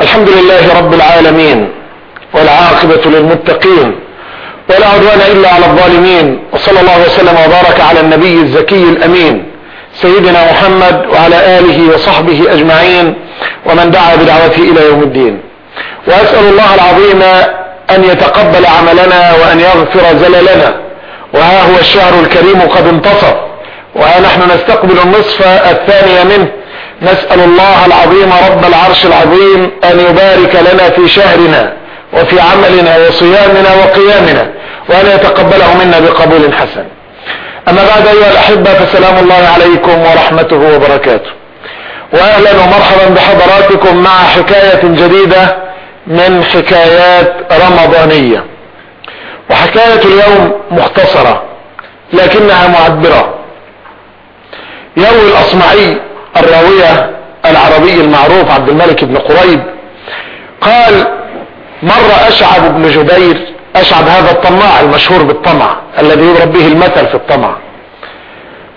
الحمد لله رب العالمين والعاقبة للمتقين ولا عدوان إلا على الظالمين وصلى الله وسلم وبارك على النبي الزكي الأمين سيدنا محمد وعلى آله وصحبه أجمعين ومن دعا بدعوته إلى يوم الدين وأسأل الله العظيم أن يتقبل عملنا وأن يغفر زللنا وها هو الشهر الكريم قد انتصف وها نحن نستقبل النصف الثاني منه نسأل الله العظيم رب العرش العظيم أن يبارك لنا في شهرنا وفي عملنا وصيامنا وقيامنا وأن يتقبله منا بقبول حسن. أما بعد أيها الأحبة فسلام الله عليكم ورحمته وبركاته. وأهلا ومرحبا بحضراتكم مع حكاية جديدة من حكايات رمضانية. وحكاية اليوم مختصرة لكنها معبرة. يروي الأصمعي الراوية العربي المعروف عبد الملك بن قريب. قال مر أشعب بن جبير أشعب هذا الطماع المشهور بالطمع الذي يضرب به المثل في الطمع.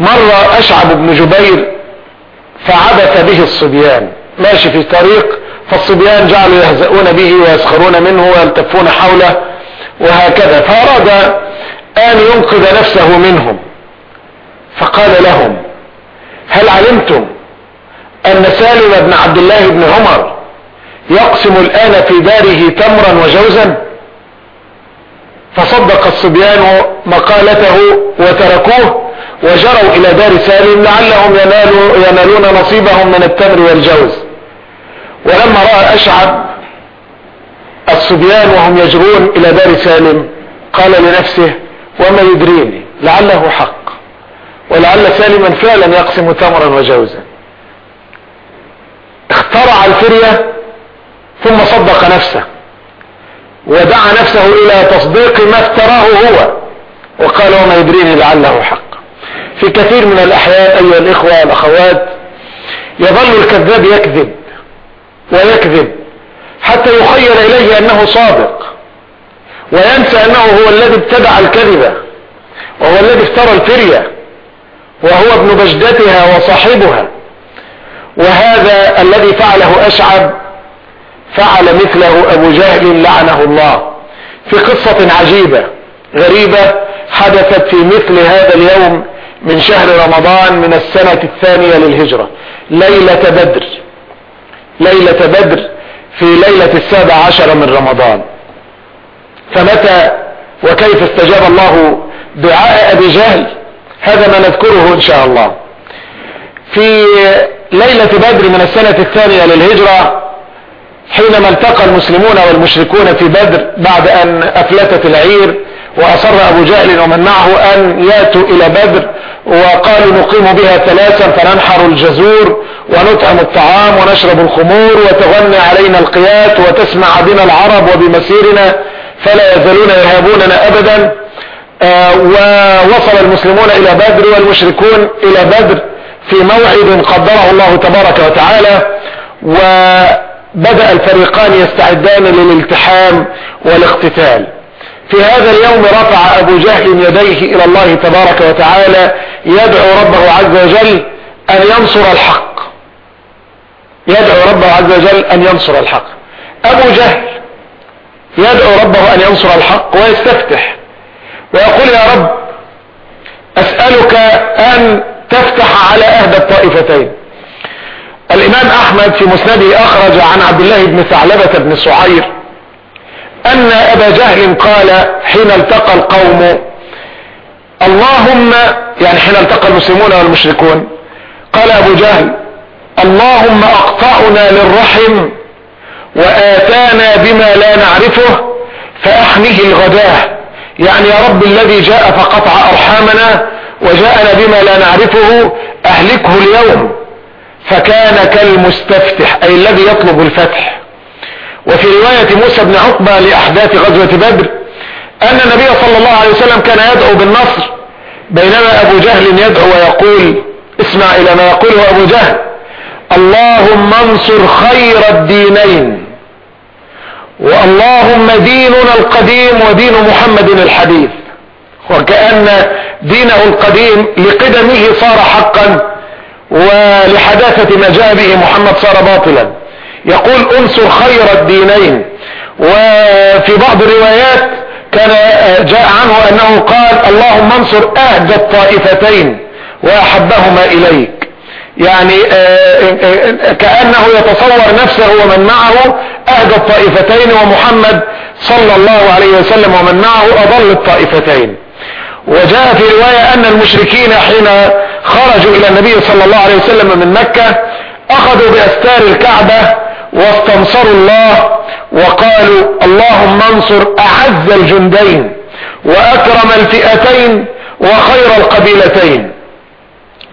مر أشعب بن جبير فعبث به الصبيان. ماشي في طريق فالصبيان جعلوا يهزؤون به ويسخرون منه ويلتفون حوله وهكذا. فأراد أن ينقذ نفسه منهم. فقال لهم هل علمتم سالم بن عبد الله بن عمر يقسم الآن في داره تمرا وجوزا فصدق الصبيان مقالته وتركوه وجروا إلى دار سالم لعلهم ينالوا ينالون نصيبهم من التمر والجوز. ولما رأى أشعب الصبيان وهم يجرون إلى دار سالم قال لنفسه وما يدريني لعله حق. ولعل سالما فعلا يقسم تمرا وجوزا. اخترع الفرية ثم صدق نفسه ودعا نفسه إلى تصديق ما افتراه هو وقال وما يدريني لعله حق. في كثير من الأحيان أيها الإخوة والأخوات يظل الكذاب يكذب ويكذب حتى يخيل إليه أنه صادق وينسى أنه هو الذي ابتدع الكذبة وهو الذي افترى الفرية وهو ابن بجدتها وصاحبها. وهذا الذي فعله أشعب فعل مثله أبو جهل لعنه الله في قصة عجيبة غريبة حدثت في مثل هذا اليوم من شهر رمضان من السنة الثانية للهجرة ليلة بدر ليلة بدر في ليلة السابع عشر من رمضان. فمتى وكيف استجاب الله دعاء أبي جهل؟ هذا ما نذكره إن شاء الله. في ليلة بدر من السنة الثانية للهجرة حينما التقى المسلمون والمشركون في بدر بعد أن أفلتت العير وأصر أبو جهل ومن معه أن ياتوا إلى بدر وقالوا نقيم بها ثلاثا فننحر الجزور ونطعم الطعام ونشرب الخمور وتغني علينا القيات وتسمع بنا العرب وبمسيرنا فلا يزالون يهابوننا أبدا. آه ووصل المسلمون إلى بدر والمشركون إلى بدر. في موعد قدره الله تبارك وتعالى وبدأ الفريقان يستعدان للالتحام والاقتتال. في هذا اليوم رفع أبو جهل يديه إلى الله تبارك وتعالى يدعو ربه عز وجل أن ينصر الحق. يدعو ربه عز وجل أن ينصر الحق. أبو جهل يدعو ربه أن ينصر الحق ويستفتح ويقول يا رب أسألك أن تفتح على اهدى الطائفتين. الإمام أحمد في مسنده أخرج عن عبد الله بن ثعلبة بن سعير أن أبا جهل قال حين التقى القوم اللهم يعني حين التقى المسلمون والمشركون قال أبو جهل اللهم أقطعنا للرحم وآتانا بما لا نعرفه فاحنه الغداة. يعني يا رب الذي جاء فقطع أرحامنا وجاءنا بما لا نعرفه أهلكه اليوم. فكان كالمستفتح أي الذي يطلب الفتح. وفي رواية موسى بن عقبة لأحداث غزوة بدر أن النبي صلى الله عليه وسلم كان يدعو بالنصر بينما أبو جهل يدعو ويقول اسمع إلى ما يقوله أبو جهل اللهم انصر خير الدينين وأللهم ديننا القديم ودين محمد الحديث. وكأن دينه القديم لقدمه صار حقا ولحداثة ما جاء به محمد صار باطلا. يقول انصر خير الدينين. وفي بعض الروايات كان جاء عنه أنه قال اللهم انصر اهدى الطائفتين وأحبهما إليك. يعني آه، آه، كأنه يتصور نفسه ومن معه اهدى الطائفتين ومحمد صلى الله عليه وسلم ومن معه أضل الطائفتين. وجاء في رواية أن المشركين حين خرجوا إلى النبي صلى الله عليه وسلم من مكة أخذوا بأستار الكعبة واستنصروا الله وقالوا اللهم انصر أعز الجندين وأكرم الفئتين وخير القبيلتين.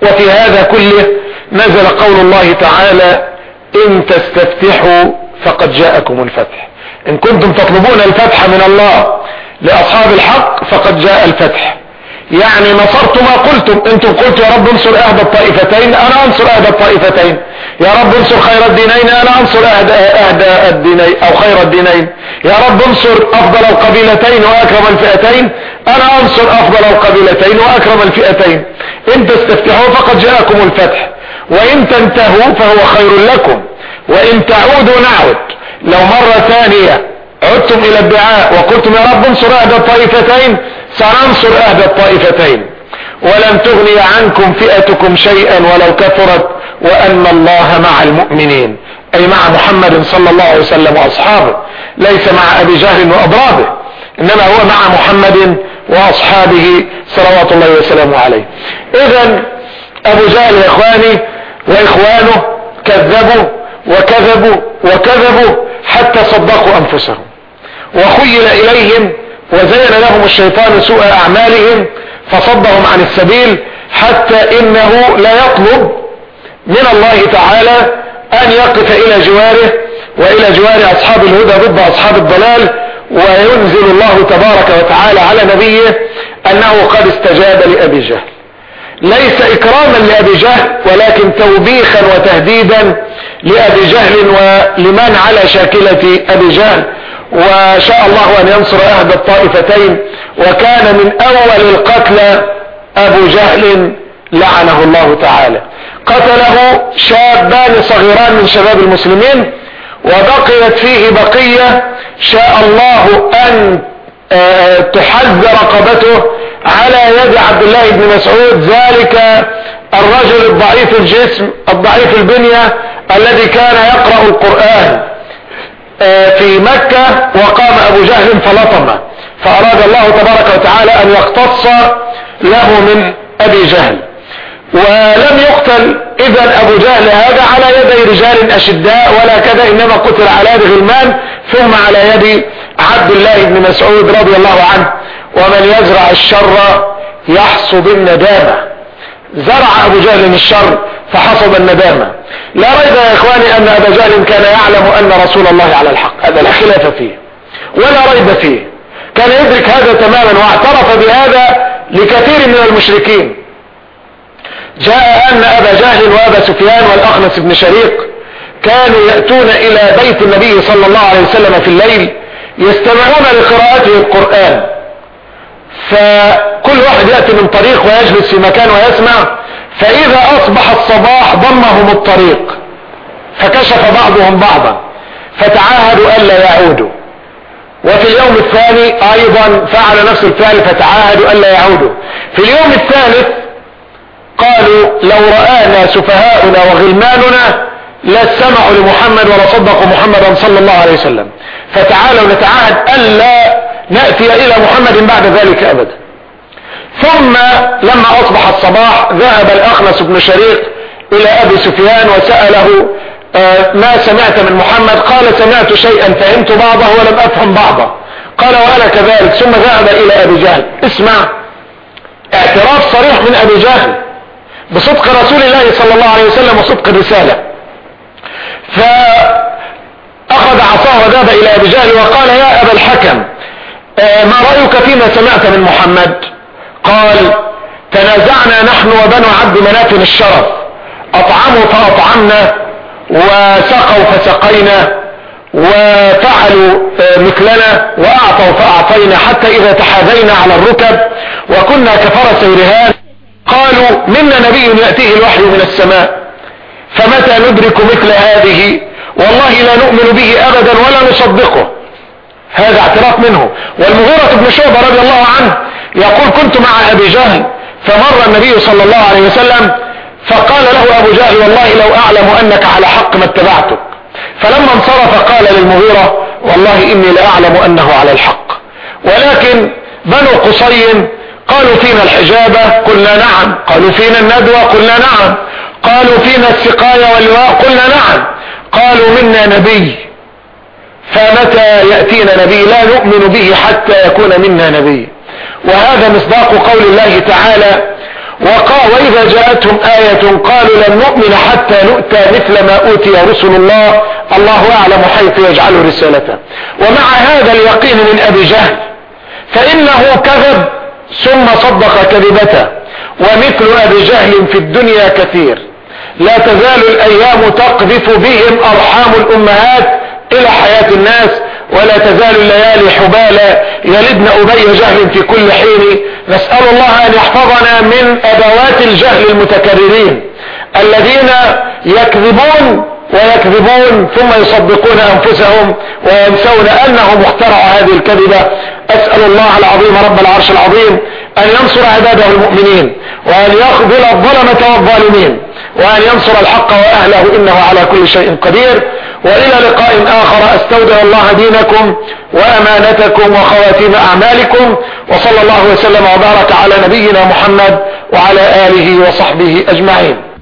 وفي هذا كله نزل قول الله تعالى إن تستفتحوا فقد جاءكم الفتح. إن كنتم تطلبون الفتح من الله لأصحاب الحق فقد جاء الفتح. يعني نصرت ما قلتم أنتم قلتوا يا رب انصر اهدى الطائفتين أنا أنصر اهدى الطائفتين. يا رب انصر خير الدينين أنا أنصر اهدى, أهدى الدينين أو خير الدينين. يا رب انصر أفضل القبيلتين وأكرم الفئتين أنا أنصر أفضل القبيلتين وأكرم الفئتين. إن تستفتحوا فقد جاءكم الفتح وإن تنتهوا فهو خير لكم. وإن تعودوا نعود لو مرة ثانية عدتم إلى الدعاء وقلتم يا رب انصر اهدى الطائفتين سننصر اهدى الطائفتين. ولن تغني عنكم فئتكم شيئا ولو كثرت وأن الله مع المؤمنين. أي مع محمد صلى الله عليه وسلم وأصحابه. ليس مع أبي جهل واضرابه إنما هو مع محمد وأصحابه صلوات الله وسلامه عليه. اذا أبو جهل يا إخواني وإخوانه كذبوا وكذبوا وكذبوا حتى صدقوا أنفسهم. وخيل إليهم وزين لهم الشيطان سوء أعمالهم فصدهم عن السبيل حتى إنه لا يطلب من الله تعالى أن يقف إلى جواره وإلى جوار أصحاب الهدى ضد أصحاب الضلال وينزل الله تبارك وتعالى على نبيه أنه قد استجاب لأبي جهل. ليس إكراما لأبي جهل ولكن توبيخا وتهديدا لأبي جهل ولمن على شاكلة أبي جهل. وشاء الله أن ينصر أحد الطائفتين وكان من أول القتلى أبو جهل لعنه الله تعالى. قتله شابان صغيران من شباب المسلمين وبقيت فيه بقية شاء الله أن آه، تحز رقبته على يد عبد الله بن مسعود ذلك الرجل الضعيف الجسم الضعيف البنية الذي كان يقرأ القرآن. في مكة وقام أبو جهل فلطمه فأراد الله تبارك وتعالى أن يقتص له من أبي جهل. ولم يقتل اذا أبو جهل هذا على يدي رجال أشداء ولا كذا إنما قتل على يد غلمان ثم على يد عبد الله بن مسعود رضي الله عنه. ومن يزرع الشر يحصد الندامة. زرع أبو جهل الشر فحصد الندامة. لا ريب يا إخواني أن أبا جهل كان يعلم أن رسول الله على الحق هذا لا خلاف فيه. ولا ريب فيه. كان يدرك هذا تماما واعترف بهذا لكثير من المشركين. جاء أن أبا جهل وأبا سفيان والأخنس بن شريق كانوا يأتون إلى بيت النبي صلى الله عليه وسلم في الليل يستمعون لقراءته القرآن. فكل واحد يأتي من طريق ويجلس في مكان ويسمع فإذا أصبح الصباح ضمهم الطريق فكشف بعضهم بعضا فتعاهدوا ألا يعودوا. وفي اليوم الثاني أيضا فعل نفس الفعل فتعاهدوا ألا يعودوا. في اليوم الثالث قالوا لو رآنا سفهاؤنا وغلماننا لاستمعوا لمحمد ولا صدقوا محمدا صلى الله عليه وسلم. فتعالوا نتعاهد ألا نأتي إلى محمد بعد ذلك أبدا. ثم لما أصبح الصباح ذهب الأخنس بن شريق إلى أبي سفيان وسأله آه، ما سمعت من محمد؟ قال سمعت شيئا فهمت بعضه ولم أفهم بعضه. قال وأنا كذلك. ثم ذهب إلى أبي جهل. اسمع اعتراف صريح من أبي جهل بصدق رسول الله صلى الله عليه وسلم وصدق الرسالة. فأخذ عصاه وذهب إلى أبي جهل وقال يا أبا الحكم آه، ما رأيك فيما سمعت من محمد؟ قال تنازعنا نحن وبنو عبد مناف الشرف. أطعموا فأطعمنا وسقوا فسقينا وفعلوا آه، مثلنا وأعطوا فأعطينا حتى إذا تحاذينا على الركب وكنا كفرس رهان قالوا منا نبي يأتيه الوحي من السماء فمتى ندرك مثل هذه؟ والله لا نؤمن به ابدا ولا نصدقه. هذا اعتراف منه. والمغيرة بن شعبة رضي الله عنه يقول كنت مع أبي جهل فمر النبي صلى الله عليه وسلم فقال له أبو جهل والله لو أعلم أنك على حق ما اتبعتك. فلما انصرف قال للمغيرة والله إني لاعلم أنه على الحق. ولكن بنو قصي قالوا فينا الحجابة قلنا نعم. قالوا فينا الندوة قلنا نعم. قالوا فينا السقاية واللواء قلنا نعم. قالوا منا نبي. فمتى يأتينا نبي؟ لا نؤمن به حتى يكون منا نبي. وهذا مصداق قول الله تعالى وإذا جاءتهم آية قالوا لن نؤمن حتى نؤتى مثل ما أوتي رسل الله. الله أعلم حيث يجعل رسالته. ومع هذا اليقين من أبي جهل فإنه كذب ثم صدق كذبته. ومثل أبي جهل في الدنيا كثير. لا تزال الأيام تقذف بهم أرحام الأمهات إلى حياة الناس. ولا تزال الليالي حبالا يلدن أبي جهل في كل حين. نسأل الله أن يحفظنا من أدوات الجهل المتكررين الذين يكذبون ويكذبون ثم يصدقون أنفسهم وينسون أنهم اخترعوا هذه الكذبة. أسأل الله العظيم رب العرش العظيم أن ينصر عباده المؤمنين وأن يخذل الظلمة والظالمين وأن ينصر الحق وأهله إنه على كل شيء قدير. وإلى لقاء آخر أستودع الله دينكم وأمانتكم وخواتيم أعمالكم وصلى الله وسلم وبارك على نبينا محمد وعلى آله وصحبه أجمعين.